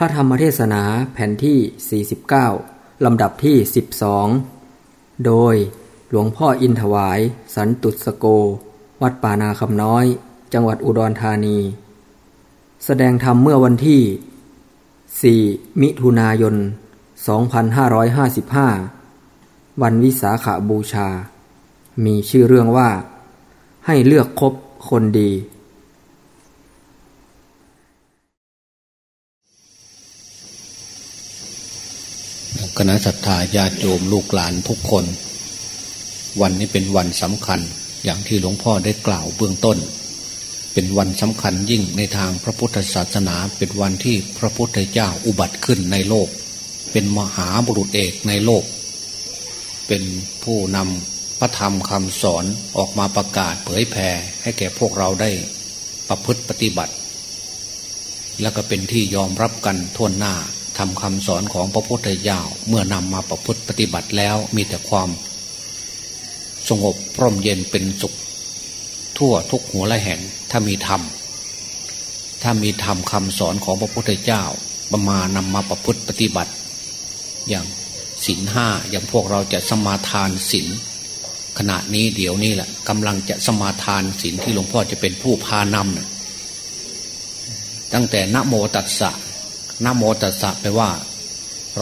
พระธรรมเทศนาแผ่นที่ 49 ลำดับที่ 12 โดยหลวงพ่ออินถวาย สันตุสโก วัดป่านาคำน้อย จังหวัดอุดรธานี แสดงธรรมเมื่อวันที่ 4 มิถุนายน 2555 วันวิสาขาบูชา มีชื่อเรื่องว่า ให้เลือกคบคนดี คณะศรัทธาญาติโยมลูกหลานทุกคน วันนี้เป็นวันสำคัญอย่างที่หลวงพ่อได้กล่าวเบื้องต้น เป็นวันสำคัญยิ่งในทางพระพุทธศาสนา เป็นวันที่พระพุทธเจ้าอุบัติขึ้นในโลก เป็นมหาบุรุษเอกในโลก เป็นผู้นำพระธรรมคำสอนออกมาประกาศเผยแผ่ให้แก่พวกเราได้ประพฤติปฏิบัติ แล้วก็เป็นที่ยอมรับกันทั่วหน้า ทำคำสอนของพระพุทธเจ้าเมื่อนำมาประพฤติปฏิบัติแล้วมีแต่ความสงบร่มเย็นเป็นสุข ทั่วทุกหัวและแห่งถ้ามีธรรม ถ้ามีธรรมคำสอนของพระพุทธเจ้าประมานำมาประพฤติปฏิบัติ อย่างศีลห้าอย่างพวกเราจะสมาทานศีลขณะนี้เดี๋ยวนี้แหละกำลังจะสมาทานศีลที่หลวงพ่อจะเป็นผู้พานำตั้งแต่นโมตัสสะ นโมตัสสะแปลว่า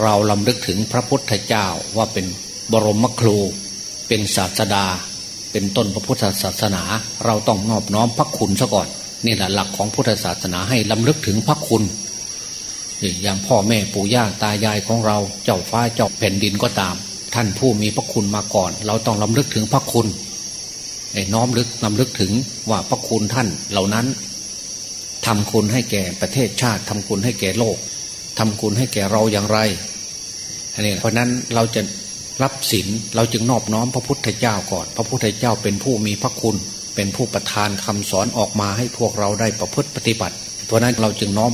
เราลำลึกถึงพระพุทธเจ้าว่าเป็นบรมครู เป็นศาสดา เป็นต้นพระพุทธศาสนา เราต้องนอบน้อมพระคุณซะก่อนนี่แหละหลักของพุทธศาสนาให้ลำลึกถึงพระคุณอย่างพ่อแม่ปู่ย่าตายายของเราเจ้าฟ้าเจ้าแผ่นดินก็ตาม ท่านผู้มีพระคุณมาก่อน เราต้องลำลึกถึงพระคุณน้อมลึกลำลึกถึงว่าพระคุณท่านเหล่านั้น ทำคุณให้แก่ประเทศชาติทำคุณให้แก่โลกทำคุณให้แก่เราอย่างไรอันนี้เพราะนั้นเราจะรับศีลเราจึงนอบน้อมพระพุทธเจ้าก่อน พระพุทธเจ้าเป็นผู้มีพระคุณ เป็นผู้ประทานคำสอนออกมาให้พวกเราได้ประพฤติปฏิบัติ เพราะนั้นเราจึงน้อม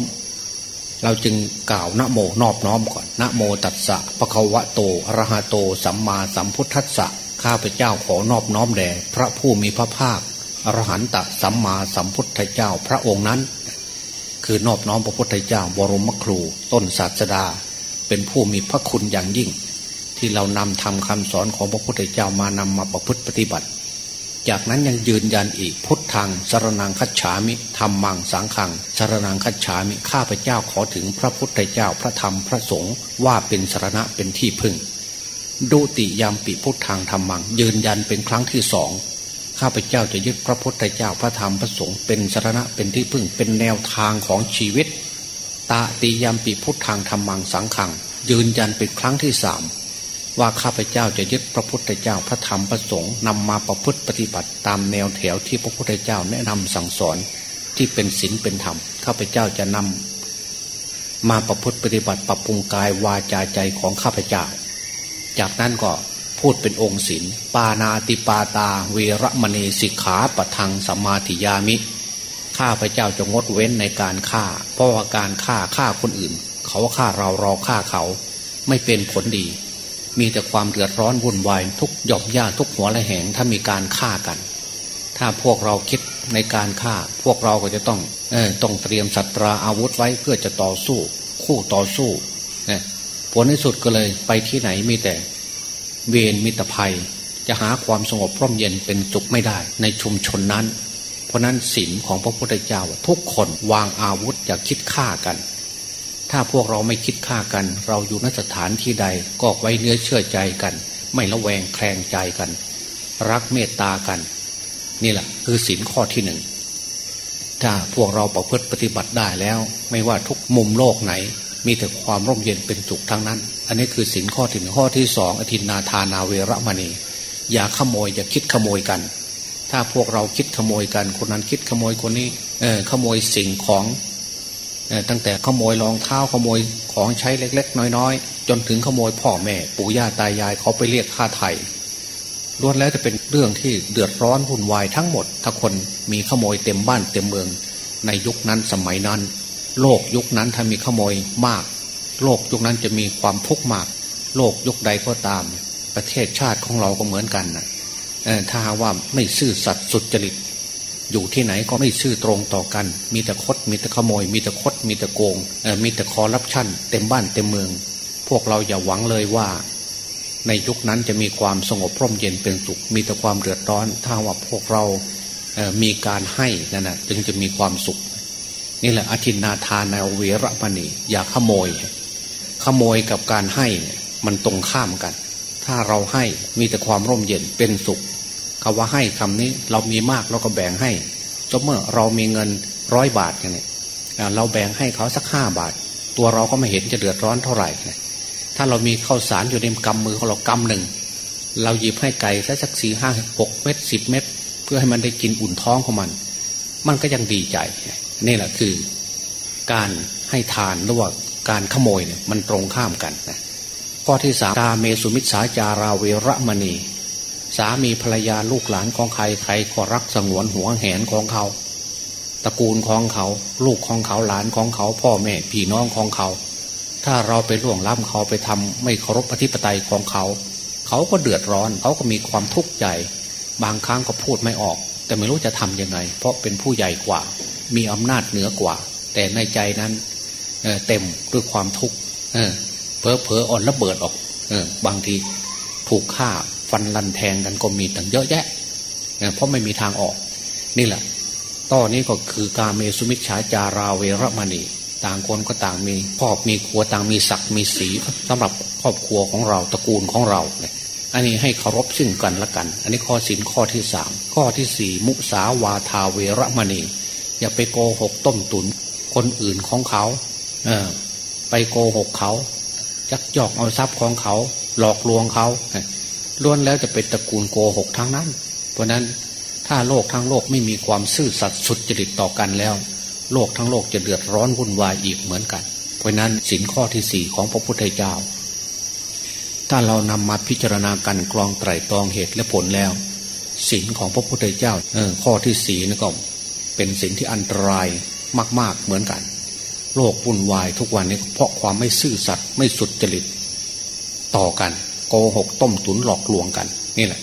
เราจึงกล่าวนะโมนอบน้อมก่อนนะโมตัสสะปะคะวะโตอะระหะโต สัมมาสัมพุทธัสสะข้าพเจ้าขอนอบน้อมแด่พระผู้มีพระภาคอรหันตสัมมาสัมพุทธเจ้าพระองค์นั้น คือนอบน้อมพระพุทธเจ้าบรมครู ต้นศาสดา เป็นผู้มีพระคุณอย่างยิ่ง ที่เรานำทำคำสอนของพระพุทธเจ้ามานำมาประพฤติปฏิบัติ จากนั้นยังยืนยันอีกพุทธังสารนังคัจฉามิธรรมังสังขังสารนังคัจฉามิข้าพเจ้าขอถึงพระพุทธเจ้าพระธรรมพระสงฆ์ว่าเป็นสารณะเป็นที่พึ่ง ดุติยามปิพุทธังธรรมัง ยืนยันเป็นครั้งที่สอง ข้าพเจ้าจะยึดพระพุทธเจ้าพระธรรมพระสงฆ์เป็นสารณะเป็นที่พึ่งเป็นแนวทางของชีวิต ตาติยามปีพุทธังธรรมังสังขัง ยืนยันเป็นครั้งที่สามว่าข้าพเจ้าจะยึดพระพุทธเจ้าพระธรรมพระสงฆ์นำมาประพฤติปฏิบัติตามแนวแถวที่พระพุทธเจ้าแนะนำสั่งสอนที่เป็นศีลเป็นธรรมข้าพเจ้าจะนำมาประพฤติปฏิบัติปรับปรุงกายวาจาใจของข้าพเจ้า จากนั้นก็ พูดเป็นองค์ศีลปานาติปาตา เวรมณีสิกขาปะทังสัมมาทิยามิ ข้าพระเจ้าจะงดเว้นในการฆ่า เพราะว่าการฆ่าฆ่าคนอื่น เขาฆ่าเราเราฆ่าเขา ไม่เป็นผลดี มีแต่ความเดือดร้อนวุ่นวายทุกหย่อมย่าทุกหัวและแหงถ้ามีการฆ่ากัน ถ้าพวกเราคิดในการฆ่า พวกเราก็จะต้องออต้องเตรียมสัตราอาวุธไว้เพื่อจะต่อสู้ คู่ต่อสู้นะผลในสุดก็เลยไปที่ไหนมีแต่ เวรมิตรภัย จะหาความสงบพร่มเย็นเป็นจุกไม่ได้ในชุมชนนั้น เพราะนั้นศีลของพระพุทธเจ้าทุกคนวางอาวุธอย่าคิดฆ่ากัน ถ้าพวกเราไม่คิดฆ่ากัน เราอยู่นสถานที่ใดก็ไว้เนื้อเชื่อใจกัน ไม่ละแวงแคลงใจกัน รักเมตตากัน นี่แหละคือศีลข้อที่หนึ่งถ้าพวกเราประพฤติปฏิบัติได้แล้ว ไม่ว่าทุกมุมโลกไหน มีแต่ความร่มเย็นเป็นสุขทั้งนั้น อันนี้คือสินข้อที่หนึ่งข้อที่สองอธินาทานาเวรมณี อย่าขโมยอย่าคิดขโมยกัน ถ้าพวกเราคิดขโมยกัน คนนั้นคิดขโมยคนนี้เออขโมยสิ่งของตั้งแต่ขโมยรองเท้าขโมยของใช้เล็ก ๆ น้อยๆ จนถึงขโมยพ่อแม่ ปู่ย่าตายายเขาไปเรียกค่าไถ่ล้วนแล้วจะเป็นเรื่องที่เดือดร้อนวุ่นวายทั้งหมด ถ้าคนมีขโมยเต็มบ้านเต็มเมือง ในยุคนั้นสมัยนั้น โลกยุคนั้นถ้ามีขโมยมาก โลกยุคนั้นจะมีความทุกข์มาก โลกยุคใดก็ตาม ประเทศชาติของเราก็เหมือนกันนะถ้าว่าไม่ซื่อสัตย์สุจริต อยู่ที่ไหนก็ไม่ซื่อตรงต่อกัน มีแต่คดมีแต่ขโมย มีแต่คดมีแต่โกงมีแต่คอรับชั่นเต็มบ้านเต็มเมือง พวกเราอย่าหวังเลยว่า ในยุคนั้นจะมีความสงบร่มเย็นเป็นสุข มีแต่ความเดือดร้อน ถ้าว่าพวกเรามีการให้นั่นแหะจึงจะมีความสุข นี่แหละอธินาทานในเวรมณีอย่าขโมย ขโมยกับการให้มันตรงข้ามกัน ถ้าเราให้มีแต่ความร่มเย็นเป็นสุขคำว่าให้คำนี้เรามีมากเราก็แบ่งให้จนเมื่อเรามีเงินร้อยบาทอย่างนี้เราแบ่งให้เขาสักห้าบาท ตัวเราก็ไม่เห็นจะเดือดร้อนเท่าไหร่ ถ้าเรามีข้าวสารอยู่ในกำมือของเรากำหนึ่ง เราหยิบให้ไก่สักสี่ห้าหกเม็ดสิบเม็ดเพื่อให้มันได้กินอุ่นท้องของมัน มันก็ยังดีใจ นี่แหละคือ การให้ทานหรือว่า การขโมยเนี่ยมันตรงข้ามกันนะข้อที่สามตาเมสุมิสาจาราเวรมณี สามีภรรยาลูกหลานของใครใครก็รักสงวนหัวแหนของเขาตระกูลของเขา ลูกของเขาหลานของเขา พ่อแม่พี่น้องของเขา ถ้าเราไปล่วงล้ำเขาไปทำไม่เคารพอธิปไตยของเขา เขาก็เดือดร้อน เขาก็มีความทุกข์ใจ บางครั้งก็พูดไม่ออก แต่ไม่รู้จะทํำยังไง เพราะเป็นผู้ใหญ่กว่า มีอำนาจเหนือกว่า แต่ในใจนั้น เเต็มด้วยความทุกข์เพอเพออ่อนระเบิดออกออบางทีถูกฆ่าฟันลันแทงกันก็มีตั้งเยอะแยะเพราะไม่มีทางออก นี่แหละต่อนนี้ก็คือการเมสุมิชฉาจาราเวรมณี ต่างคนก็ต่างมีครอบมีครัวต่างมีศักดิ์มีสีสำหรับครอบครัวของเราตระกูลของเราเนี่ยอันนี้ให้เคารพซึ่งกันและกัน อันนี้ข้อสินข้อที่สามข้อที่สี่มุสาวาทาเวรมณี อย่าไปโกหกต้มตุนคนอื่นของเขา เออ ไปโกหกเขาจักยอกเอาทรัพย์ของเขา หลอกลวงเขาล้วนแล้วจะเป็นตระกูลโกหกทั้งนั้น เพราะนั้นถ้าโลกทั้งโลกไม่มีความซื่อสัตย์สุดจริตต่อกันแล้ว โลกทั้งโลกจะเดือดร้อนวุ่นวายอีกเหมือนกัน เพราะนั้นสินข้อที่สี่ของพระพุทธเจ้า ถ้าเรานำมาพิจารณากันกรองไตรตรองเหตุและผลแล้วสินของพระพุทธเจ้าเออข้อที่สี่นี่ก็เป็นสินที่อันตรายมาก ๆเหมือนกัน โลกวุ่นวายทุกวันนี้เพราะความไม่ซื่อสัตย์ไม่สุดจริตต่อกันโกหกต้มตุนหลอกลวงกัน นี่แหละ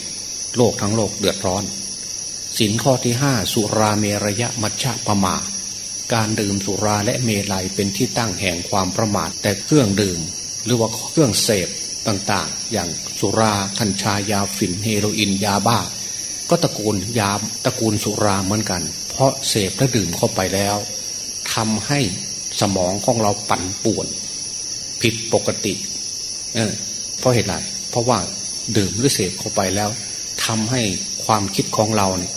โลกทั้งโลกเดือดร้อนสินข้อที่ห้าสุราเมรยะมัชฌะประมา การดื่มสุราและเมลัยเป็นที่ตั้งแห่งความประมาท แต่เครื่องดื่ม หรือว่าเครื่องเสพต่างๆ อย่างสุราคัญชายาฝิ่นเฮโรอีนยาบ้า ก็ตระกูลยาตระกูลสุราเหมือนกัน เพราะเสพและดื่มเข้าไปแล้วทำให้ สมองของเราปั่นป่วน ผิดปกติ เออเพราะเหตุไรเพราะว่าดื่มหรือเสพเข้าไปแล้วทำให้ความคิดของเราเนี่ย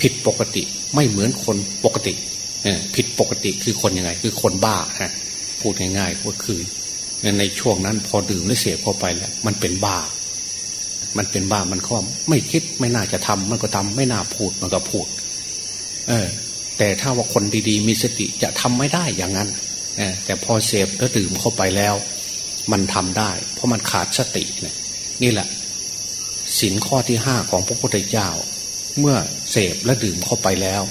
ผิดปกติไม่เหมือนคนปกติผิดปกติคือคนยังไง คือคนบ้าฮะพูดง่ายๆก็คือในช่วงนั้นพอดื่มหรือเสพเข้าไปแล้ว มันเป็นบ้า มันเป็นบ้ามันก็ไม่คิดไม่น่าจะทำมันก็ทำไม่น่าพูดมันก็พูด เออ แต่ถ้าว่าคนดีๆ มีสติจะทำไม่ได้อย่างนั้น แต่พอเสพแล้วดื่มเข้าไปแล้ว มันทำได้ เพราะมันขาดสตินี่แหละสินข้อที่ห้าของพระพุทธเจ้า เมื่อเสพและดื่มเข้าไปแล้ว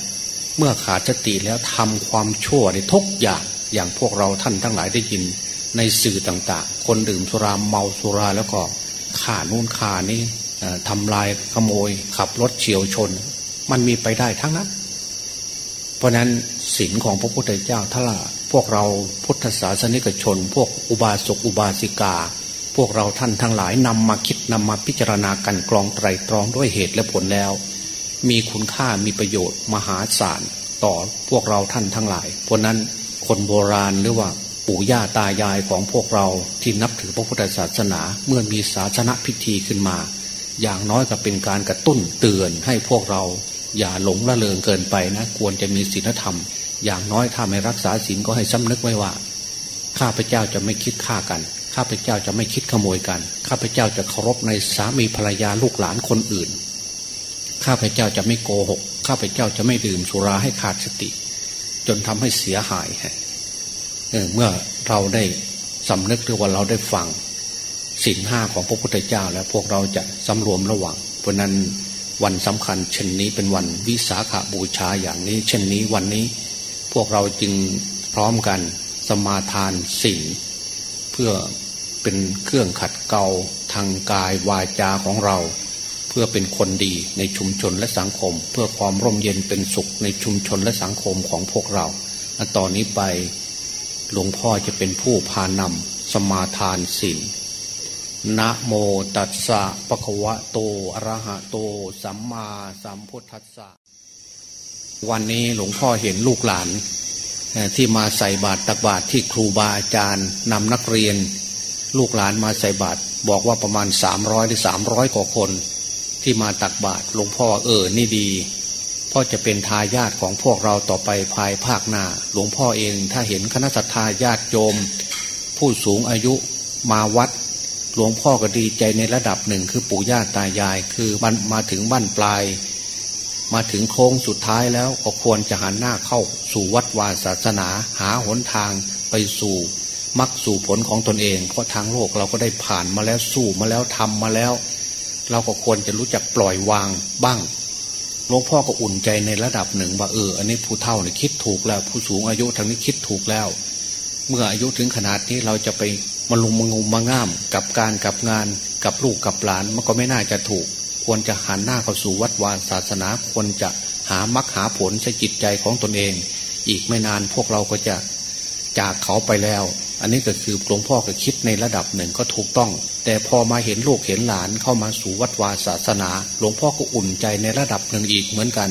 เมื่อขาดสติแล้วทำความชั่วในทุกอย่างอย่างพวกเราท่านทั้งหลายได้ยินในสื่อต่างๆ คนดื่มสุราเมาสุราแล้วก็ข่านู่นข่านี่ทำลายขโมย ขับรถเฉียวชน มันมีไปได้ทั้งนั้น เพราะนั้นศีลของพระพุทธเจ้าถ้าพวกเราพุทธศาสนิกชน พวกอุบาสกอุบาสิกา พวกเราท่านทั้งหลายนำมาคิดนำมาพิจารณากันกรองไตรตรองด้วยเหตุและผลแล้ว มีคุณค่ามีประโยชน์มหาศาลต่อพวกเราท่านทั้งหลาย เพราะนั้นคนโบราณหรือว่าปู่ย่าตายายของพวกเราที่นับถือพระพุทธศาสนาเมื่อมีศาสนาพิธีขึ้นมา อย่างน้อยก็เป็นการกระตุ้นเตือนให้พวกเรา อย่าหลงละเลงเกินไปนะ ควรจะมีศีลธรรม อย่างน้อยถ้าไม่รักษาศีลก็ให้สำนึกไว้ว่า ข้าพเจ้าจะไม่คิดฆ่ากัน ข้าพเจ้าจะไม่คิดขโมยกัน ข้าพเจ้าจะเคารพในสามีภรรยาลูกหลานคนอื่น ข้าพเจ้าจะไม่โกหก ข้าพเจ้าจะไม่ดื่มสุราให้ขาดสติ จนทำให้เสียหายเมื่อเราได้สำนึกหรือว่าเราได้ฟังสิ่งห้าของพระพุทธเจ้า แล้วพวกเราจะสำรวมระวังเพราะนั้น วันสำคัญ เช่นนี้เป็นวันวิสาขาบูชาอย่างนี้ เช่นนี้วันนี้ พวกเราจึงพร้อมกันสมาทานสิ่งพื่อเป็นเครื่องขัดเกลาทางกายวาจาของเรา เพื่อเป็นคนดีในชุมชนและสังคม เพื่อความร่มเย็นเป็นสุขในชุมชนและสังคมของพวกเราตอนนี้ไปหลวงพ่อจะเป็นผู้พานำสมาทานศีล นะโมตัสสะปะคะวะโตอะระหะโต สัมมาสัมพุทธัสสะ วันนี้หลวงพ่อเห็นลูกหลาน ที่มาใส่บาตรตักบาตรที่ครูบาอาจารย์นำนักเรียน ลูกหลานมาใส่บาตรบอกว่าประมาณสามร้อยหรือสามร้อยกว่าคน ที่มาตักบาตรหลวงพ่อเออนี่ดีพ่อจะเป็นทายาทของพวกเราต่อไปภายภาคหน้า หลวงพ่อเองถ้าเห็นคณะสัตยาญาติโยม ผู้สูงอายุมาวัด ลวงพ่อก็ดีใจในระดับหนึ่งคือปู่ย่าตายาย คือมันมาถึงบ้านปลาย มาถึงโค้งสุดท้ายแล้วก็ควรจะหันหน้าเข้าสู่วัดวาศาสนา หาหนทางไปสู่มักสู่ผลของตนเอง เพราะทางโลกเราก็ได้ผ่านมาแล้วสู้มาแล้วทำมาแล้ว เราก็ควรจะรู้จักปล่อยวางบ้างหลวงพ่อก็อุ่นใจในระดับหนึ่งว่าเอออันนี้ผู้เฒ่าเนี่ยคิดถูกแล้ว ผู้สูงอายุทางนี้คิดถูกแล้ว เมื่ออายุถึงขนาดนี้เราจะไป มาลุมมางมมาง่าม กับการกับงานกับลูกกับหลานมันก็ไม่น่าจะถูก ควรจะหันหน้าเข้าสู่วัดวาศาสนาควรจะหามรรคหาผลใช้จิตใจของตนเอง อีกไม่นานพวกเราก็จะจากเขาไปแล้ว อันนี้ก็คือหลวงพ่อก็คิดในระดับหนึ่งก็ถูกต้อง แต่พอมาเห็นลูกเห็นหลานเข้ามาสู่วัดวาศาสนา หลวงพ่อก็อุ่นใจในระดับหนึ่งอีกเหมือนกัน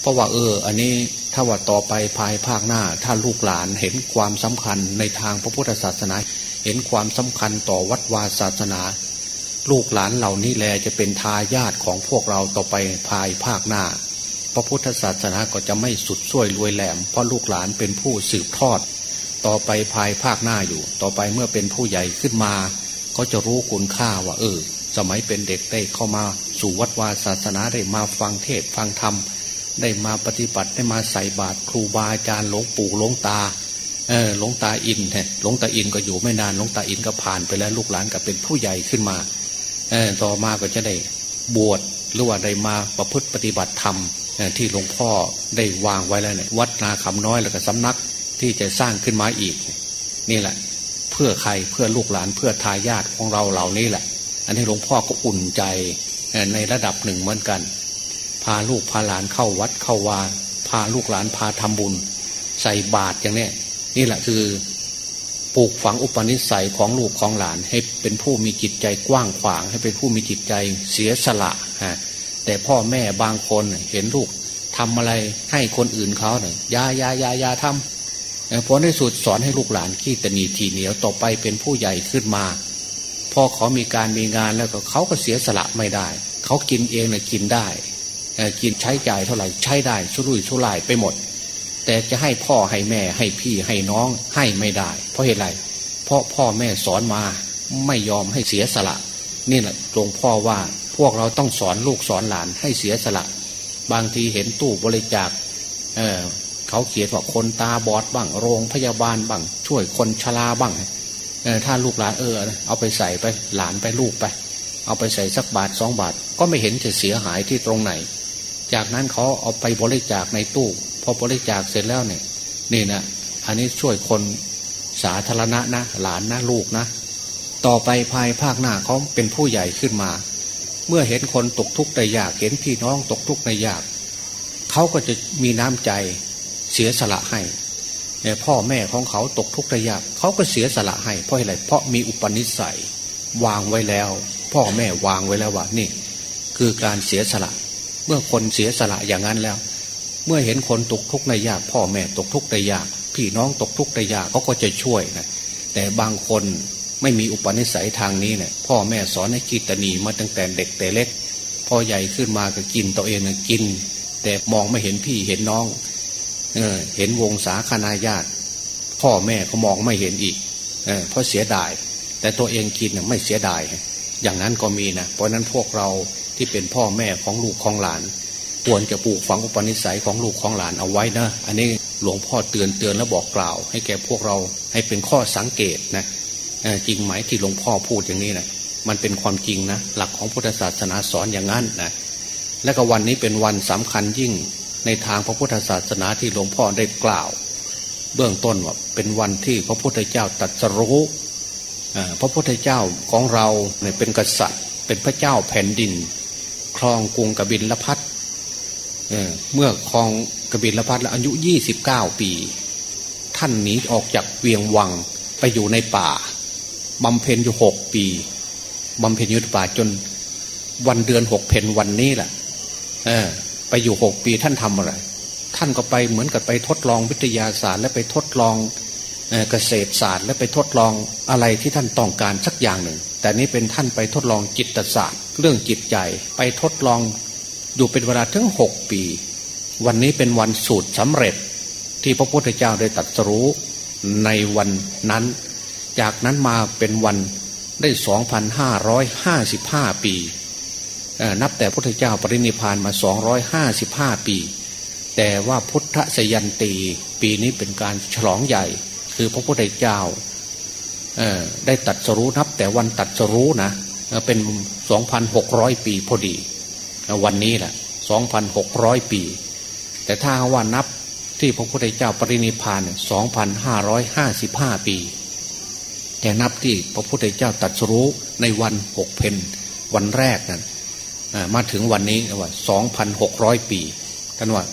เพราะว่าเออ อันนี้ถ้าว่าต่อไปภายภาคหน้า ถ้าลูกหลานเห็นความสำคัญในทางพระพุทธศาสนา เห็นความสำคัญต่อวัดวาศาสนา ลูกหลานเหล่านี้แลจะเป็นทายาทของพวกเราต่อไปภายภาคหน้า พระพุทธศาสนาก็จะไม่สุดส้วยรวยแหลม เพราะลูกหลานเป็นผู้สืบทอด ต่อไปภายภาคหน้าอยู่ ต่อไปเมื่อเป็นผู้ใหญ่ขึ้นมาเขาจะรู้คุณค่าว่า เออ สมัยเป็นเด็กได้เข้ามาสู่วัดวาศาสนาได้มาฟังเทศฟังธรรมได้มาปฏิบัติได้มาใส่บาตรครูบาอาจารย์หลวงปู่หลวงตา เออหลวงตาอินหลวงตาอินก็อยู่ไม่นานหลวงตาอินก็ผ่านไปแล้วลูกหลานก็เป็นผู้ใหญ่ขึ้นมาเออต่อมาก็จะได้บวชหรือว่าได้มาประพฤติปฏิบัติธรรมที่หลวงพ่อได้วางไว้แล้วเนี่ยวัดนาคำน้อยแล้วก็สำนักที่จะสร้างขึ้นมาอีก นี่แหละ เพื่อใครเพื่อลูกหลานเพื่อทายาทของเราเหล่านี้แหละ อันนี้หลวงพ่อก็อุ่นใจในระดับหนึ่งเหมือนกัน พาลูกพาหลานเข้าวัดเข้าวาพาลูกหลานพาทำบุญ ใส่บาตรอย่างเนี้ย นี่แหละคือปลูกฝังอุปนิสัยของลูกของหลาน ให้เป็นผู้มีจิตใจกว้างขวาง ให้เป็นผู้มีจิตใจเสียสละฮะแต่พ่อแม่บางคนเห็นลูกทำอะไรให้คนอื่นเขาเนี่ยยายายายาทำพอในสุดสอนให้ลูกหลานขี้ตนีทีเหนียวต่อไปเป็นผู้ใหญ่ขึ้นมาพอเขามีการมีงานแล้วก็เขาก็เสียสละไม่ได้ เขากินเองเนี่ยกินได้กินใช้จ่ายเท่าไหร่ใช้ได้ชุรุ่ยชุร่ายไปหมด แต่จะให้พ่อให้แม่ให้พี่ให้น้องให้ไม่ได้ เพราะเหตุไรเพราะพ่อแม่สอนมาไม่ยอมให้เสียสละ นี่แหละหลวงพ่อว่าพวกเราต้องสอนลูกสอนหลานให้เสียสละ บางทีเห็นตู้บริจาคเขาเขียนว่าคนตาบอดบ้างโรงพยาบาลบ้างช่วยคนชราบ้างถ้าลูกหลานเออ เอาไปใส่ไปหลานไปลูกไป เอาไปใส่สักบาทสองบาท ก็ไม่เห็นจะเสียหายที่ตรงไหน จากนั้นเขาเอาไปบริจาคในตู้ พอบริจาคเสร็จแล้วเนี่ยนี่นะอันนี้ช่วยคนสาธารณะนะหลานนะลูกนะ ต่อไปภายภาคหน้าเขาเป็นผู้ใหญ่ขึ้นมา เมื่อเห็นคนตกทุกข์ได้ยากเห็นพี่น้องตกทุกข์ได้ยากเขาก็จะมีน้ำใจเสียสละให้พ่อแม่ของเขาตกทุกข์ได้ยากเขาก็เสียสละให้เพราะอะไรเพราะมีอุปนิสัยวางไว้แล้ว พ่อแม่วางไว้แล้วว่านี่ คือการเสียสละ เมื่อคนเสียสละอย่างนั้นแล้ว มื่อเห็นคนตกทุกข์ได้ยาก พ่อแม่ตกทุกข์ได้ยาก พี่น้องตกทุกข์ได้ยากเขาก็จะช่วยนะแต่บางคนไม่มีอุปนิสัยทางนี้เนี่ยพ่อแม่สอนให้กินตนีมาตั้งแต่เด็กแต่เล็ก พอใหญ่ขึ้นมาก็กินตัวเองนะกิน แต่มองไม่เห็นพี่เห็นน้องเออเห็นวงสาคนาญาติ พ่อแม่เขามองไม่เห็นอีกเออเพราะเสียดาย แต่ตัวเองกินไม่เสียดาย อย่างนั้นก็มีนะเพราะนั้นพวกเราที่เป็นพ่อแม่ของลูกของหลาน ควรจะปลูกฝังอุปนิสัยของลูกของหลานเอาไว้นะ อันนี้หลวงพ่อเตือนเตือนแล้วบอกกล่าว ให้แก่พวกเราให้เป็นข้อสังเกตนะจริงไหมที่หลวงพ่อพูดอย่างนี้นะมันเป็นความจริงนะ หลักของพุทธศาสนาสอนอย่างนั้นนะและก็วันนี้เป็นวันสำคัญยิ่งในทางพระพุทธศาสนาที่หลวงพ่อได้กล่าว เบื้องต้นว่าเป็นวันที่พระพุทธเจ้าตรัสรู้พระพุทธเจ้าของเราเนี่ยเป็นกษัตริย์ เป็นพระเจ้าแผ่นดิน ครองกรุงกบินละพัด เมื่อครองกบิลพัดแล้วอายุยี่สิบเก้าปี ท่านหนีออกจากเวียงวังไปอยู่ในป่าบำเพ็ญอยู่หกปีบำเพ็ญอยู่ป่าจนวันเดือนหกเพนวันนี้แหละเออ ไปอยู่หกปีท่านทำอะไร ท่านก็ไปเหมือนกับไปทดลองวิทยาศาสตร์ และไปทดลองเกษตรศาสตร์ และไปทดลองอะไรที่ท่านต้องการสักอย่างหนึ่ง แต่นี้เป็นท่านไปทดลองจิตศาสตร์ เรื่องจิตใจ ไปทดลอง อยู่เป็นเวลาถึงหกปี วันนี้เป็นวันสูตรสำเร็จที่พระพุทธเจ้าได้ตรัสรู้ในวันนั้น จากนั้นมาเป็นวันได้สองพันห้าร้อยห้าสิบห้าปี นับแต่พระพุทธเจ้าปรินิพานมาสองร้อยห้าสิบห้าปี แต่ว่าพุทธสยันตีปีนี้เป็นการฉลองใหญ่ คือพระพุทธเจ้าได้ตัดสรู้นับแต่วันตัดสรู้นะ เป็นสองพันหกร้อยปีพอดี วันนี้แหละสองพันหกร้อยปี แต่ถ้าว่านับที่พระพุทธเจ้าปรินิพานสองพันห้าร้อยห้าสิบห้าปี แต่นับที่พระพุทธเจ้าตัดสรู้ในวันหกเพนวันแรกนั้นมาถึงวันนี้ว่าสองพันหกร้อยปีท่านว่า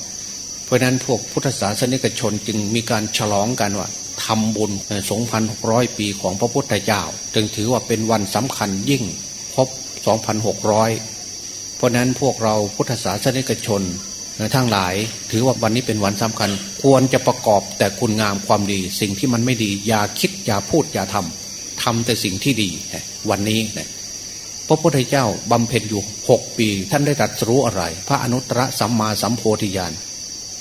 เพราะนั้นพวกพุทธศาสนิกชนจึงมีการฉลองกันว่าทำบุญสองพันหกร้อยปีของพระพุทธเจ้า จึงถือว่าเป็นวันสำคัญยิ่งครบสองพันหกร้อย เพราะนั้นพวกเราพุทธศาสนิกชนทั้งหลาย ถือว่าวันนี้เป็นวันสำคัญ ควรจะประกอบแต่คุณงามความดี สิ่งที่มันไม่ดี อย่าคิดอย่าพูดอย่าทำทำแต่สิ่งที่ดี วันนี้นะพระพุทธเจ้าบำเพ็ญอยู่หกปี ท่านได้ตัดสู้อะไร พระอนุตตรสัมมาสัมโพธิญาณ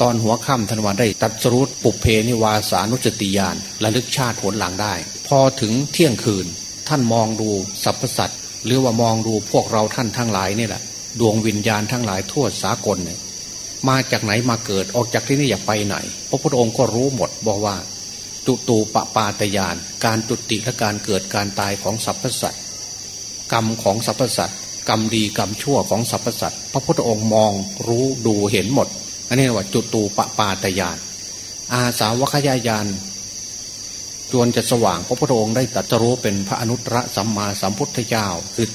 ตอนหัวค่ำท่านวันได้ตัดสู้ปุเพนิวาสานุจติญาณระลึกชาติผลหลังได้ พอถึงเที่ยงคืน ท่านมองดูสรรพสัตว์หรือว่ามองดูพวกเราท่านทั้งหลายนี่แหละ ดวงวิญญาณทั้งหลายทั่วสากลเนี่ยมาจากไหนมาเกิดออกจากที่นี่อยากไปไหน พระพุทธองค์ก็รู้หมดบอกว่า จุตูปปาตยาน การจุติและการเกิดการตายของสรรพสัตว์กรรมของสรรพสัตว์กรรมดีกรรมชั่วของสรรพสัตว์พระพุทธองค์มองรู้ดูเห็นหมด อันนี้ว่าจุตูปปาตยาน อาสาวกยายานจวนจะสว่างพระพุทธองค์ได้ตรัสรู้เป็นพระอนุตตรสัมมาสัมพุทธเจ้าคือ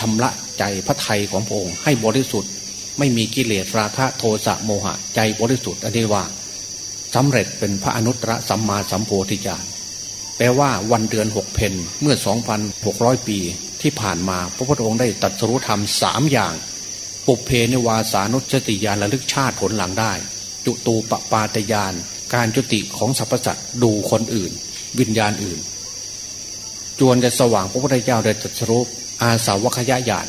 ชำระใจพระไทยของพระองค์ให้บริสุทธิ์ ไม่มีกิเลสราคะโทสะโมหะใจบริสุทธิ์อันนี้ว่าสำเร็จเป็นพระอนุตตรสัมมาสัมโพธิญาณแปลว่าวันเดือนหกเพนเมื่อสองพันหกร้อยปีที่ผ่านมาพระพุทธองค์ได้ตัดสรุธรรมสามอย่าง ปุเพนวาสานุสติญาณระลึกชาติผลหลังได้ จุตูปปาตยาน การจุติของสรรพสัตว์ดูคนอื่น วิญญาณอื่น จวนจะสว่างพระพุทธเจ้าได้ตัดสรุป อาสาวกขยญาณ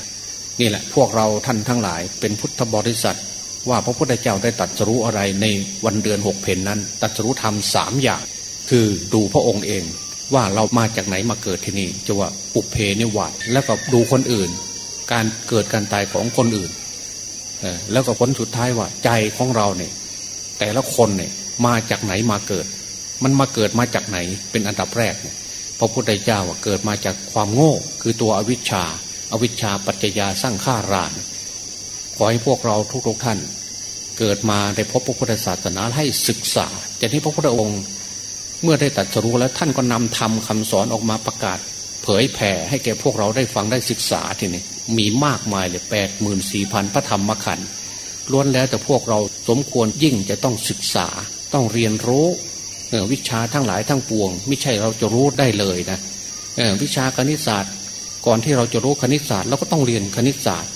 นี่แหละพวกเราท่านทั้งหลายเป็นพุทธบริษัท ว่าพระพุทธเจ้าได้ตัดสรู้อะไรในวันเดือนหกเพนนั้น ตัดสรู้ธรรมสามอย่าง คือดูพระองค์เอง ว่าเรามาจากไหนมาเกิดที่นี่จะว่าปุเพนิวัตแล้วก็ดูคนอื่น การเกิดการตายของคนอื่นแล้วก็ผลสุดท้ายว่าใจของเราเนี่ยแต่ละคนเนี่ยมาจากไหนมาเกิด มันมาเกิดมาจากไหนเป็นอันดับแรกเนี่ย พระพุทธเจ้าเกิดมาจากความโง่ คือตัวอวิชชาอาวิชชาปัจจยาสร้างข้าราน ขอให้พวกเราทุกๆท่าน เกิดมาได้พบพระพุทธศาสนาให้ศึกษาจะที่พระพุทธองค์ เมื่อได้ตัดสรู้แล้วท่านก็นำธรรมคาสอนออกมาประกาศ เผยแผ่ให้แก่พวกเราได้ฟังได้ศึกษาทีนี้มีมากมายเลยแปดหมื่นสี่พันพระธรรมขันธ์ล้วนแล้วแต่พวกเราสมควรยิ่งจะต้องศึกษาต้องเรียนรู้ วิชาทั้งหลายทั้งปวง ไม่ใช่เราจะรู้ได้เลยนะวิชาคณิตศาสตร์ ก่อนที่เราจะรู้คณิตศาสตร์เราก็ต้องเรียนคณิตศาสตร์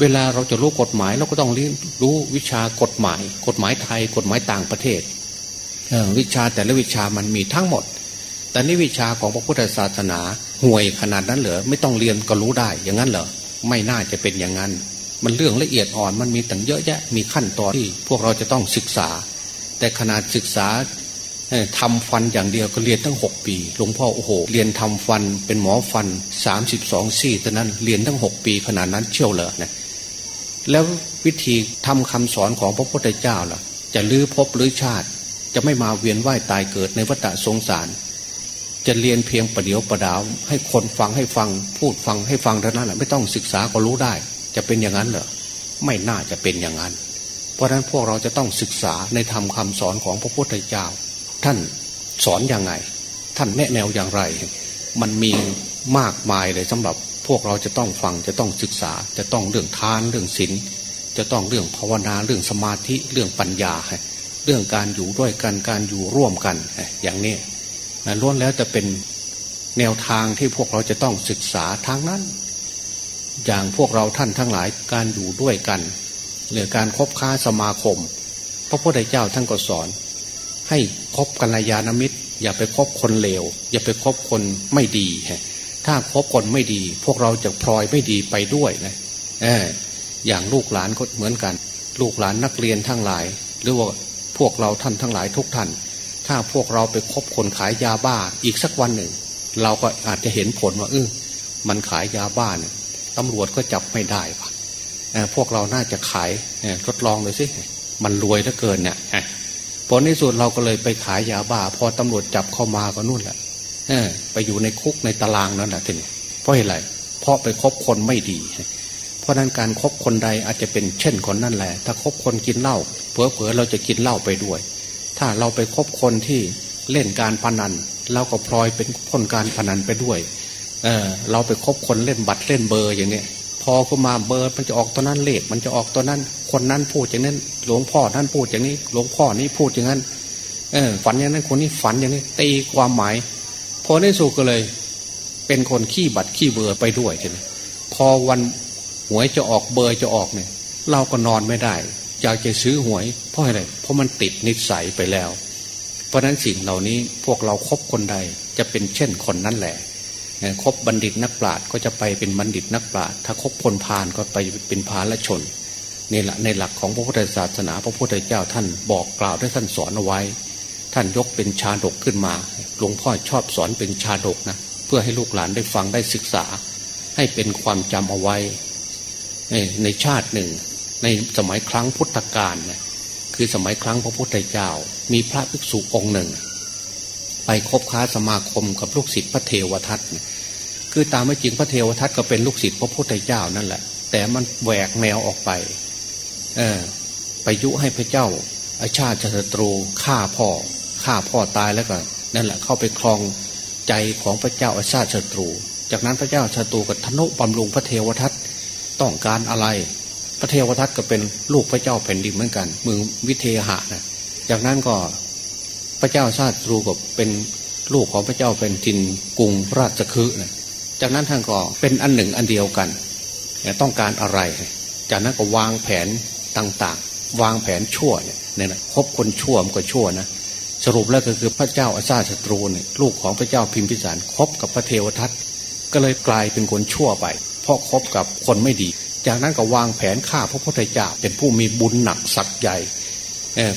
เวลาเราจะรู้กฎหมายเราก็ต้องเรียนรู้วิชากฎหมาย กฎหมายไทย กฎหมายต่างประเทศวิชาแต่ละวิชามันมีทั้งหมด แต่นี่วิชาของพระพุทธศาสนาห่วยขนาดนั้นเหรอไม่ต้องเรียนก็รู้ได้ อย่างนั้นเหรอไม่น่าจะเป็นอย่างนั้น มันเรื่องละเอียดอ่อนมันมีตั้งเยอะแยะมีขั้นตอนที่พวกเราจะต้องศึกษา แต่ขนาดศึกษา ทำฟันอย่างเดียวก็เรียนตั้งหกปี หลวงพ่อโอ้โห เรียนทำฟันเป็นหมอฟันสามสิบสองซี่ต่นั้นเรียนตั้งหกปีขนาดนั้นเชี่ยวเลยนะแล้ววิธีทำคำสอนของพระพุทธเจ้าล่ะ จะลื้อพบลื้อชาติ จะไม่มาเวียนว่ายตายเกิดในวัฏสงสาร จะเรียนเพียงประเดียวประดาว ให้คนฟังให้ฟัง พูดฟังให้ฟังเท่านั้นแหละไม่ต้องศึกษาก็รู้ได้ จะเป็นอย่างนั้นเหรอไม่น่าจะเป็นอย่างนั้น เพราะฉะนั้นพวกเราจะต้องศึกษาในธรรมคาสอนของพระพุทธเจ้า ท่านสอนอย่างไง ท่านแนะแนวอย่างไร มันมีมากมายเลยสำหรับพวกเราจะต้องฟังจะต้องศึกษา จะต้องเรื่องทานเรื่องศีลจะต้องเรื่องภาวนาเรื่องสมาธิเรื่องปัญญา เรื่องการอยู่ด้วยกันการอยู่ร่วมกันอย่างนี้ล้วนแล้วจะเป็นแนวทางที่พวกเราจะต้องศึกษาทางนั้น อย่างพวกเราท่านทั้งหลายการอยู่ด้วยกันหรือการคบค้าสมาคม พระพุทธเจ้าท่านก็สอน ให้คบกัลยาณมิตร อย่าไปคบคนเลว อย่าไปคบคนไม่ดีถ้าคบคนไม่ดี พวกเราจะพลอยไม่ดีไปด้วยนะเอออย่างลูกหลานก็เหมือนกัน ลูกหลานนักเรียนทั้งหลาย หรือว่าพวกเราท่านทั้งหลายทุกท่าน ถ้าพวกเราไปคบคนขายยาบ้าอีกสักวันหนึ่ง เราก็อาจจะเห็นผลว่าเออมันขายยาบ้าเนี่ยตำรวจก็จับไม่ได้ปะพวกเราน่าจะขายทดลองเลยสิมันรวยเหลือเกินเนี่ย ลในสุดเราก็เลยไปขายยาบ้า พอตำรวจจับเข้ามาก็นู่นแหละไปอยู่ในคุกในตารางนั่นแหละทีนี้เพราะอะไรเพราะไปคบคนไม่ดี เพราะนั้นการครบคนใดอาจจะเป็นเช่นคนนั่นแหละ ถ้าคบคนกินเหล้าเผลอๆเราจะกินเหล้าไปด้วย ถ้าเราไปคบคนที่เล่นการพนันเราก็พลอยเป็นคนการพนันไปด้วยเออเราไปคบคนเล่นบัตรเล่นเบอร์อย่างเนี้ยพอขึ้นมาเบอร์มันจะออกตัวนั้นเลขมันจะออกตัวนั้น คนนั้นพูดอย่างนั้น หลวงพ่อท่านพูดอย่างนี้ หลวงพ่อนี้พูดอย่างนั้น เออ ฝันอย่างนั้นคนนี้ฝันอย่างนี้ตีความหมายพอในสุก็เลย เป็นคนขี้บัตรขี้เบอร์ไปด้วยใช่ไหมพอวันหวยจะออกเบอร์จะออกเนี่ย เราก็นอนไม่ได้อยากจะซื้อหวยเพราะอะไรเพราะมันติดนิสัยไปแล้ว เพราะนั้นสิ่งเหล่านี้พวกเราครบคนใดจะเป็นเช่นคนนั้นแหละคบบัณฑิตนักปราชญ์ก็จะไปเป็นบัณฑิตนักปราชญ์ถ้าคบคนพาลก็ไปเป็นพาลชน นี่แหละในหลักของพระพุทธศาสนา พระพุทธเจ้าท่านบอกกล่าวได้ท่านสอนเอาไว้ ท่านยกเป็นชาดกขึ้นมาหลวงพ่อชอบสอนเป็นชาดกนะเพื่อให้ลูกหลานได้ฟังได้ศึกษา ให้เป็นความจำเอาไว้ ในชาติหนึ่ง ในสมัยครั้งพุทธกาลนะคือสมัยครั้งพระพุทธเจ้า มีพระภิกษุองค์หนึ่ง ไปคบค้าสมาคมกับลูกศิษย์พระเทวทัตคือตามไม่จริงพระเทวทัตก็เป็นลูกศิษย์พระพุทธเจ้านั่นแหละ แต่มันแหวกแนวออกไป ไปยุให้พระเจ้าอาชาติศัตรูฆ่าพ่อฆ่าพ่อตายแล้วก็นั่นแหละเข้าไปคลองใจของพระเจ้าอาชาติศัตรู จากนั้นพระเจ้าศัตรูก็ทนุบำรุงพระเทวทัตต้องการอะไร พระเทวทัตก็เป็นลูกพระเจ้าแผ่นดินเหมือนกันมือวิเทหะนะจากนั้นก็พระเจ้าชาติตรูก็เป็นลูกของพระเจ้าเป็นทินกรุงราชคฤห์นะจากนั้นท่านก็เป็นอันหนึ่งอันเดียวกัน ต้องการอะไร จากนั้นก็วางแผน ต่างๆ วางแผนชั่วเนี่ยนะคบคนชั่วมันก็ชั่วนะสรุปแล้วก็คือพระเจ้าอาซาศัตรูเนี่ยลูกของพระเจ้าพิมพิสารคบกับพระเทวทัตก็เลยกลายเป็นคนชั่วไป เพราะคบกับคนไม่ดี จากนั้นก็วางแผนฆ่าพระพุทธเจ้าเป็นผู้มีบุญหนักสักใหญ่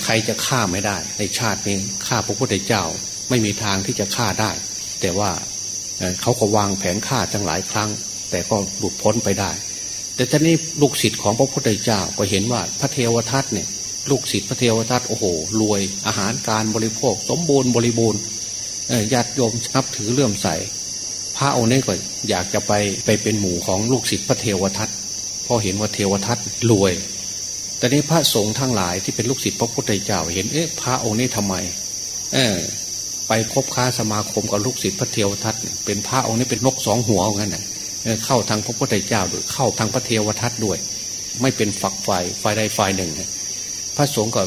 ใครจะฆ่าไม่ได้ ในชาตินี้ฆ่าพระพุทธเจ้าไม่มีทางที่จะฆ่าได้ แต่ว่าเขาก็วางแผนฆ่าทั้งหลายครั้ง แต่ก็หลุดพ้นไปได้ แต่ทีนี้ลูกศิษย์ของพระพุทธเจ้าก็เห็นว่าพระเทวทัตเนี่ย ลูกศิษย์พระเทวทัตโอ้โหรวย อาหารการบริโภค สมบูรณ์บริบูรณ์ญาติโยมนับถือเลื่อมใสพระองค์นี้ก็อยากจะไปไปเป็นหมู่ของลูกศิษย์พระเทวทัตพอเห็นว่าเทวทัตรวย แต่นี้พระสงฆ์ทั้งหลายที่เป็นลูกศิษย์พระพุทธเจ้า เห็นเอ๊ะพระองค์นี้ทำไม เออไปคบค้าสมาคมกับลูกศิษย์พระเทวทัตเป็นพระองค์นี้เป็นนกสองหัวงั้นน่ะ เข้าทางพระพุทธเจ้าด้วยเข้าทางพระเทวทัตด้วย ไม่เป็นฝักฝ่ายฝ่ายใดฝ่ายหนึ่ง พระสงฆ์ก็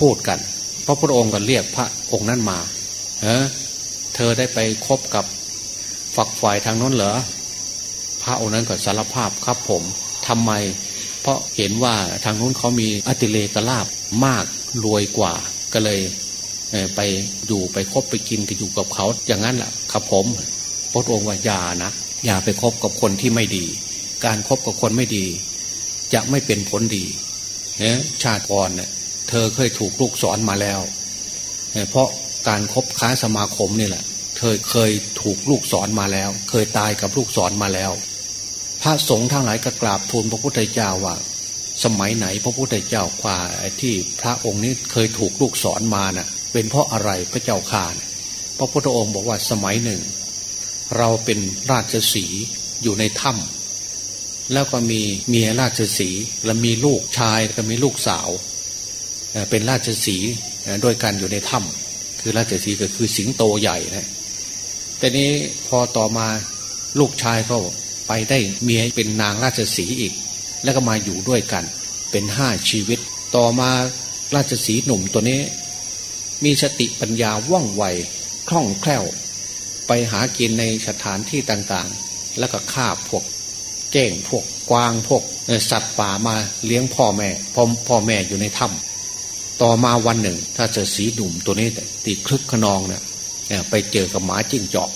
พูดกัน พระพุทธองค์ก็เรียกพระองค์นั้นมาเออเธอได้ไปคบกับฝักฝ่ายทางนั้นเหรอพระองค์นั้นก็สารภาพครับผมทำไม เพราะเห็นว่าทางนู้นเขามีอติเลกลาบมากรวยกว่าก็เลยไปอยู่ไปคบไปกินกันอยู่กับเขาอย่างนั้นแหละครับผมพระองค์ว่าอย่านะ อย่าไปคบกับคนที่ไม่ดี การครบกับคนไม่ดี จะไม่เป็นผลดีเนี่ยชาติก่อนเนี่ยเธอเคยถูกลูกสอนมาแล้ว เพราะการครบค้าสมาคมนี่แหละ เธอเคยถูกลูกสอนมาแล้ว เคยตายกับลูกสอนมาแล้ว พระสงฆ์ทั้งหลายก็กราบทูลพระพุทธเจ้าว่า สมัยไหนพระพุทธเจ้ากว่าที่พระองค์นี้เคยถูกลูกสอนมานะ่ะ เป็นเพราะอะไรพระเจ้าข่านพระพุทธองค์บอกว่าสมัยหนึ่ง เราเป็นราชสีอยู่ในถ้ำแล้วก็มีเมียราชสีและมีลูกชายก็มีลูกสาว เป็นราชสีด้วยกันอยู่ในถ้ำคือราชสีก็คือสิงโตใหญ่นะแต่นี้พอต่อมาลูกชายเขาไปได้เมียเป็นนางราชสีอีก แล้วก็มาอยู่ด้วยกัน เป็นห้าชีวิต ต่อมาราชสีหนุ่มตัวนี้ มีสติปัญญาว่องไวคล่องแคล่ว ไปหากินในสถานที่ต่างๆ แล้วก็ฆ่าพวกเก้งพวกกวางพวกสัตว์ป่ามาเลี้ยงพ่อแม่พ่อพ่อแม่อยู่ในถ้ำต่อมาวันหนึ่ง ถ้าเจะสีหนุ่มตัวนี้ติดคลึกขนองเนี่ยไปเจอกับหมาจิ้งจอก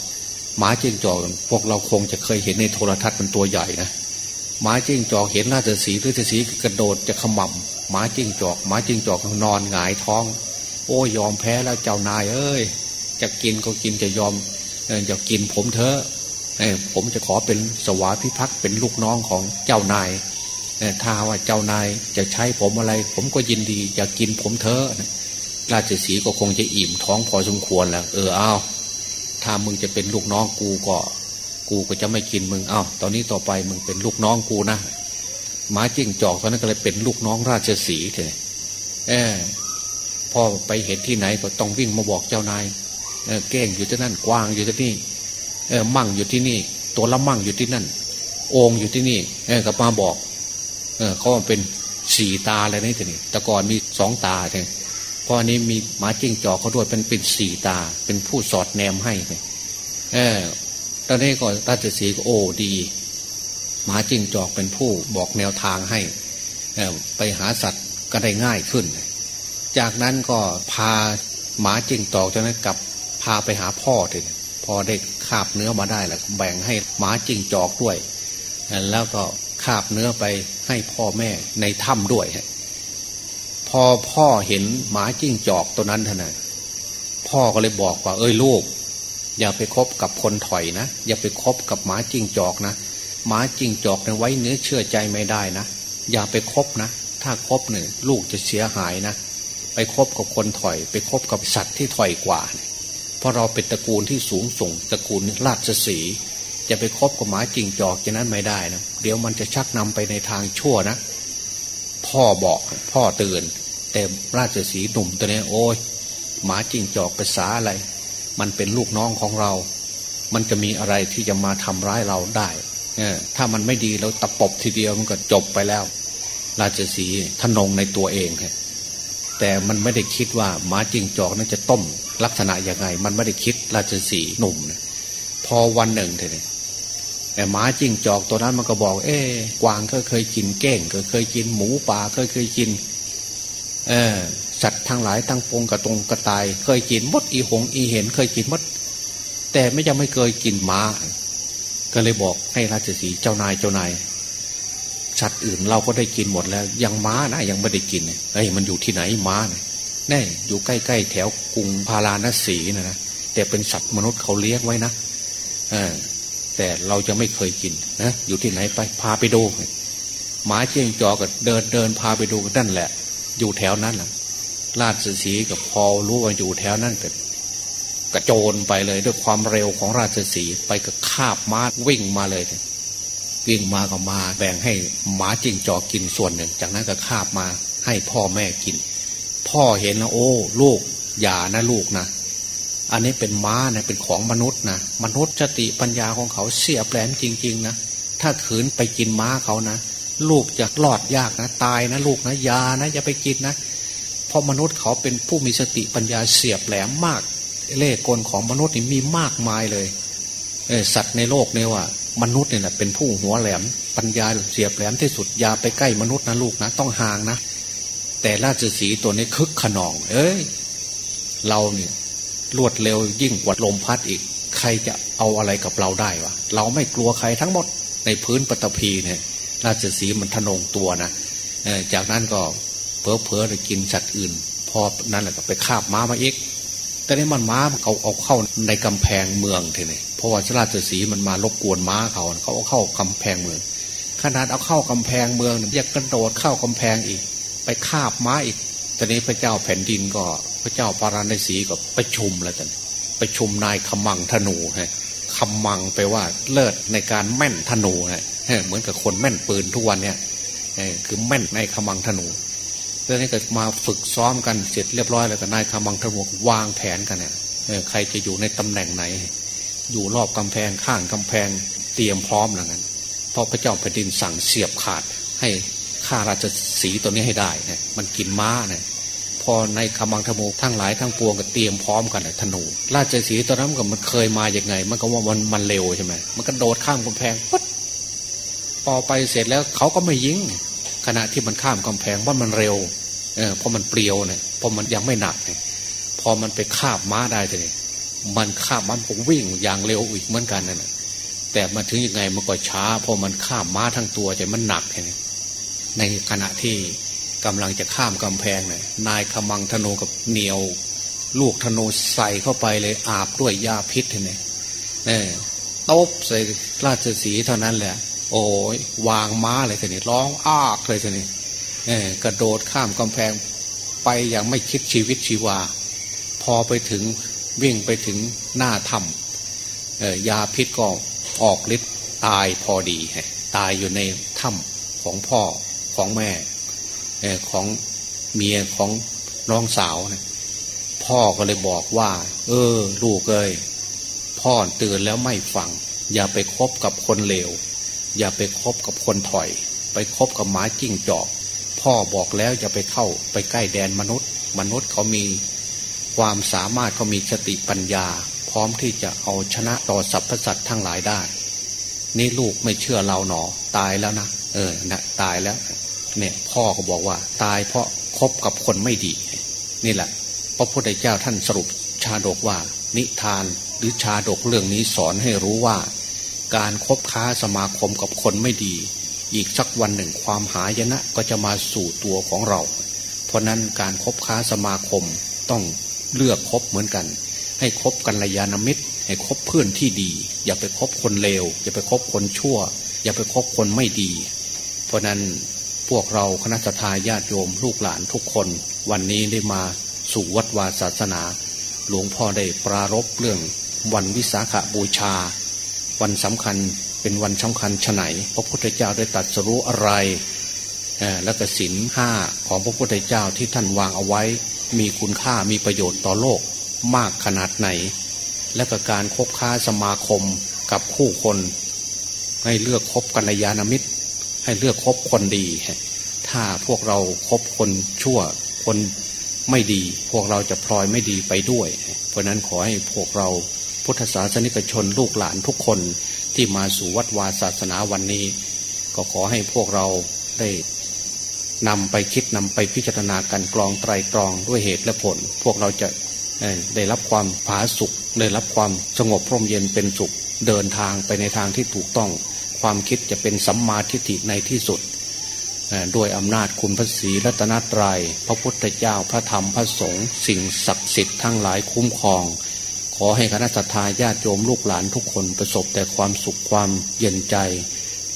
หมาจิ้งจอกพวกเราคงจะเคยเห็นในโทรทัศน์มันตัวใหญ่นะหมาจิ้งจอกเห็นราชสีหรือราชสีกระโดดจะขมำหมาจิ้งจอกหมาจิ้งจอกนอนหงายท้อง โอ้ยอมแพ้แล้วเจ้านายเอ้ย จะกินก็กินจะยอม อย่ากินผมเถอะผมจะขอเป็นสวาพิพักษ์เป็นลูกน้องของเจ้านายถ้าว่าเจ้านายจะใช้ผมอะไร ผมก็ยินดี อยากกินผมเถอะราชสีก็คงจะอิ่มท้องพอสมควรแล้วเออเอาถ้ามึงจะเป็นลูกน้องกูก็กูก็จะไม่กินมึงเอาตอนนี้ต่อไปมึงเป็นลูกน้องกูนะหมาจิ้งจอกตอนนั้นก็เลยเป็นลูกน้องราชสีเถอะเออพอไปเห็นที่ไหนก็ต้องวิ่งมาบอกเจ้านาย เออแก้งอยู่ที่นั่นกวางอยู่ที่นี่เอมั่งอยู่ที่นี่ ตัวละมั่งอยู่ที่นั่น องอยู่ที่นี่เอกับมาบอกเออเขาเป็นสี่ตาอะไรนี่ทีนี้แต่ก่อนมีสองตาใช่พราะอันนี้มีหมาจิ้งจอกเขาด้วยเป็นเป็นสี่ตา เป็นผู้สอดแนมให้เนี่ยเออตอนนี้ก็ราชสีก็โอ้ดีหมาจิ้งจอกเป็นผู้บอกแนวทางให้เอไปหาสัตว์ก็ได้ง่ายขึ้น จากนั้นก็พาหมาจิ้งจอกจากนั้นกลับาไปหาพ่อเลยพอได้คาบเนื้อมาได้แล้วแบ่งให้หมาจิ้งจอกด้วย แล้วก็คาบเนื้อไปให้พ่อแม่ในถ้ำด้วยพอพ่อเห็นหมาจิ้งจอกตัวนั้นท่านพ่อก็เลยบอกว่า เอ้ยลูก อย่าไปคบกับคนถอยนะ อย่าไปคบกับหมาจิ้งจอกนะหมาจิ้งจอกเนี่ยไว้เนื้อเชื่อใจไม่ได้นะ อย่าไปคบนะ ถ้าคบเนี่ยลูกจะเสียหายนะ ไปคบกับคนถอย ไปคบกับสัตว์ที่ถอยกว่าเราะเราเป็นตระกูลที่สูงส่งตระกูลราชสีจะไปคบกับหมาจิงจอกอย่างนั้นไม่ได้นะเดี๋ยวมันจะชักนำไปในทางชั่วนะ พ่อบอกพ่อเตือนแต่ราชสีหนุ่มตัวนี้โอ้ยหมาจิงจอกภาษาอะไร มันเป็นลูกน้องของเรา มันจะมีอะไรที่จะมาทำร้ายเราได้เออถ้ามันไม่ดีแล้วตะปบทีเดียวมันก็จบไปแล้ว ราชสีทนงในตัวเองครับ แต่มันไม่ได้คิดว่าหมาจิงจอกนั้นจะต้มลักษณะยังไง มันไม่ได้คิดราชสีหนุ่มนะพอวันหนึ่งเถอะแต่หมาจิ้งจอกตัวนั้นมันก็บอก เอ๊กวางก็เคยกินเก้งก็เคยกินหมูป่าก็เคยกิน เออสัตว์ทั้งหลายทั้งปงกระตงกระตาย เคยกินมดอีหงอีเห็น เคยกินมด แต่ไม่ยังไม่เคยกินหมา ก็เลยบอกให้ราชสีเจ้านายเจ้านาย สัตว์อื่นเราก็ได้กินหมดแล้ว ยังม้านะยังไม่ได้กินเฮ้ยมันอยู่ที่ไหนม้าเนี่ยแน่อยู่ใกล้ๆแถวกรุงพาราณสีนะนะแต่เป็นสัตว์มนุษย์เขาเลี้ยงไว้นะเออแต่เราจะไม่เคยกินนะอยู่ที่ไหนไปพาไปดูหมาเจียงจอก็เดินเดินพาไปดูนั่นแหละ อยู่แถวนั้นแหละราชสีกับพอรู้ว่าอยู่แถวนั้นก็กระโจนไปเลยด้วยความเร็วของราชสีไปกับคาบม้าวิ่งมาเลย วิ่งมาก็มาแบ่งให้หมาจิงจอกินส่วนหนึ่ง จากนั้นก็คาบมาให้พ่อแม่กิน พ่อเห็นนะโอ้ลูกอย่านะลูกนะ อันนี้เป็นม้านะเป็นของมนุษย์นะมนุษย์สติปัญญาของเขาเสียแปลนจริง ๆนะถ้าขืนไปกินม้าเขานะ ลูกจะรอดยากนะ ตายนะลูกนะยานะอย่าไปกินนะเพราะมนุษย์เขาเป็นผู้มีสติปัญญาเสียบแหลมมาก เล่กลของมนุษย์นี่มีมากมายเลยเสัตว์ในโลกเนี่ยว่า นุษย์เนี่ยนะเป็นผู้หัวแหลม ปัญญาเสียบแหลมที่สุดอย่าไปใกล้มนุษย์นะลูกนะต้องห่างนะแต่ราชสีตัวนี้คึกขนอง เอ้ย เราเนี่ยรวดเร็วยิ่งกว่าลมพัดอีก ใครจะเอาอะไรกับเราได้วะเราไม่กลัวใครทั้งหมดในพื้นปฐพีเนี่ย ราชสีมันทนงตัวนะจากนั้นก็เพอเพอไปกินสัตว์อื่น พอนั้นแหละก็ไปคาบม้ามาอีกแต่นี้มันม้าเขาเอาเข้าในกำแพงเมืองเท่นี่เพ ราะว่าราชสีมันมารบกวนม้าเขาเขาเอาเข้ากำแพงเมือง ขนาดเอาเข้ากำแพงเมืองเนี่ยกระโดดเข้ากำแพงอีก ไปคาบม้าอีกตอนนี้พระเจ้าแผ่นดินก็พระเจ้าปาราณสีก็ประชุมแล้วจันประชุมนายขมังธนูฮะขมังไปว่าเลิศในการแม่นธนูฮะเหมือนกับคนแม่นปืนทุกวันเนี่ยคือแม่นในขมังธนูเรื่องนี้ก็มาฝึกซ้อมกันเสร็จเรียบร้อยแล้วก็นายขมังธนูวางแผนกันเนี่ยใครจะอยู่ในตำแหน่งไหน อยู่รอบกำแพงข้างกำแพงเตรียมพร้อมแล้วกันเพราะพระเจ้าแผ่นดินสั่งเสียบขาด ให้ฆ่าราชสีตัวนี้ให้ได้นะมันกินม้าเนี่ยพอในคำบังธมูทั้งหลายทั้งปวงก็เตรียมพร้อมกันเลยธนู ราชสีตัวนั้นก็มันเคยมาอย่างไง มันก็ว่ามันมันเร็วใช่ไหมมันก็โดดข้ามกำแพงปุ๊บพอไปเสร็จแล้วเขาก็ไม่ยิงขณะที่มันข้ามกำแพงว่ามันเร็วเออเพราะมันเปรียวเนี่ยเพราะมันยังไม่หนักเนี่ยพอมันไปคาบม้าได้เลย มันข้ามมันผมวิ่งอย่างเร็วอีกเหมือนกันนั่นแต่มาถึงยังไงมันก็ช้าเพราะมันข้ามม้าทั้งตัวใจมันหนักไงในขณะที่กำลังจะข้ามกำแพงเนี่ยนายขมังธนูกับเหนียว ลูกธนูใส่เข้าไปเลยอาบด้วยยาพิษเนี่ยเนี่ยตบใส่ราชสีเท่านั้นแหละ โอ้ยวางม้าเลยทีนี้ร้องอ้ากเลยทีนี้เออกระโดดข้ามกำแพงไปอย่างไม่คิดชีวิตชีวา พอไปถึง วิ่งไปถึงหน้าถ้ำยาพิษก็ออกฤทธิ์ตายพอดี ตายอยู่ในถ้ำของพ่อของแม่ของเมียของน้องสาวนะพ่อก็เลยบอกว่า เออ ลูกเอ้ยพ่อเตื่นแล้วไม่ฟัง อย่าไปคบกับคนเลว อย่าไปคบกับคนถอย ไปคบกับหมาจิ้งจอก พ่อบอกแล้วอย่าไปเข้าไปใกล้แดนมนุษย์ มนุษย์เขามี ความสามารถเขามีสติปัญญา พร้อมที่จะเอาชนะต่อสรรพสัตว์ทั้งหลายได้ นี่ลูกไม่เชื่อเราหนอ ตายแล้วนะเออนะตายแล้ว เนี่ยพ่อก็บอกว่า ตายเพราะคบกับคนไม่ดี นี่แหละพระพุทธเจ้าท่านสรุปชาดกว่า นิทานหรือชาดกเรื่องนี้สอนให้รู้ว่า การครบค้าสมาคมกับคนไม่ดี อีกสักวันหนึ่งความหายนะก็จะมาสู่ตัวของเรา เพราะนั้นการครบค้าสมาคมต้อง เลือกคบเหมือนกัน ให้คบกันระยาณมิตร ให้คบเพื่อนที่ดี อย่าไปคบคนเลวอย่าไปคบคนชั่ว อย่าไปคบคนไม่ดี เพราะนั้นพวกเราคณะทาญาติโยมลูกหลานทุกคน วันนี้ได้มาสู่วัดวาศาสนา หลวงพ่อได้ปรารบเรื่องวันวิสาขาบูชา วันสำคัญเป็นวันสำคัญฉไหนพระพุทธเจ้าได้ตัดสรู้อะไรแล้วก็ศีลห้าของพระพุทธเจ้าที่ท่านวางเอาไว้ มีคุณค่ามีประโยชน์ต่อโลกมากขนาดไหน และก็การคบค้าสมาคมกับคู่คน ให้เลือกคบกัลยาณมิตร ให้เลือกคบคนดี ถ้าพวกเราครบคนชั่วคนไม่ดี พวกเราจะพลอยไม่ดีไปด้วย เพราะนั้นขอให้พวกเราพุทธศาสนิกชนลูกหลานทุกคนที่มาสู่วัดวาศาสนาวันนี้ ก็ขอให้พวกเราได้ นำไปคิดนำไปพิจารณากันกรองไตรตรองด้วยเหตุและผล พวกเราจะได้รับความผาสุกได้รับความสงบพร่มเย็นเป็นสุข เดินทางไปในทางที่ถูกต้อง ความคิดจะเป็นสัมมาทิฏฐิในที่สุดด้วยอำนาจคุณพระศรีรัตนตรยัย พระพุทธเจ้าพระธรรมพระสงฆ์สิ่งศักดิ์สิทธิ์ทั้งหลายคุ้มครอง ขอให้คณะสัตยาญาติโยมลูกหลานทุกคนประสบแต่ความสุขความเย็นใจ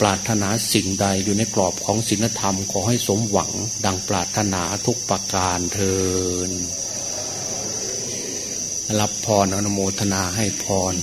ปรารถนาสิ่งใดอยู่ในกรอบของศีลธรรมขอให้สมหวัง ดังปรารถนาทุกประการเทินรับพรอนุโมทนาให้พร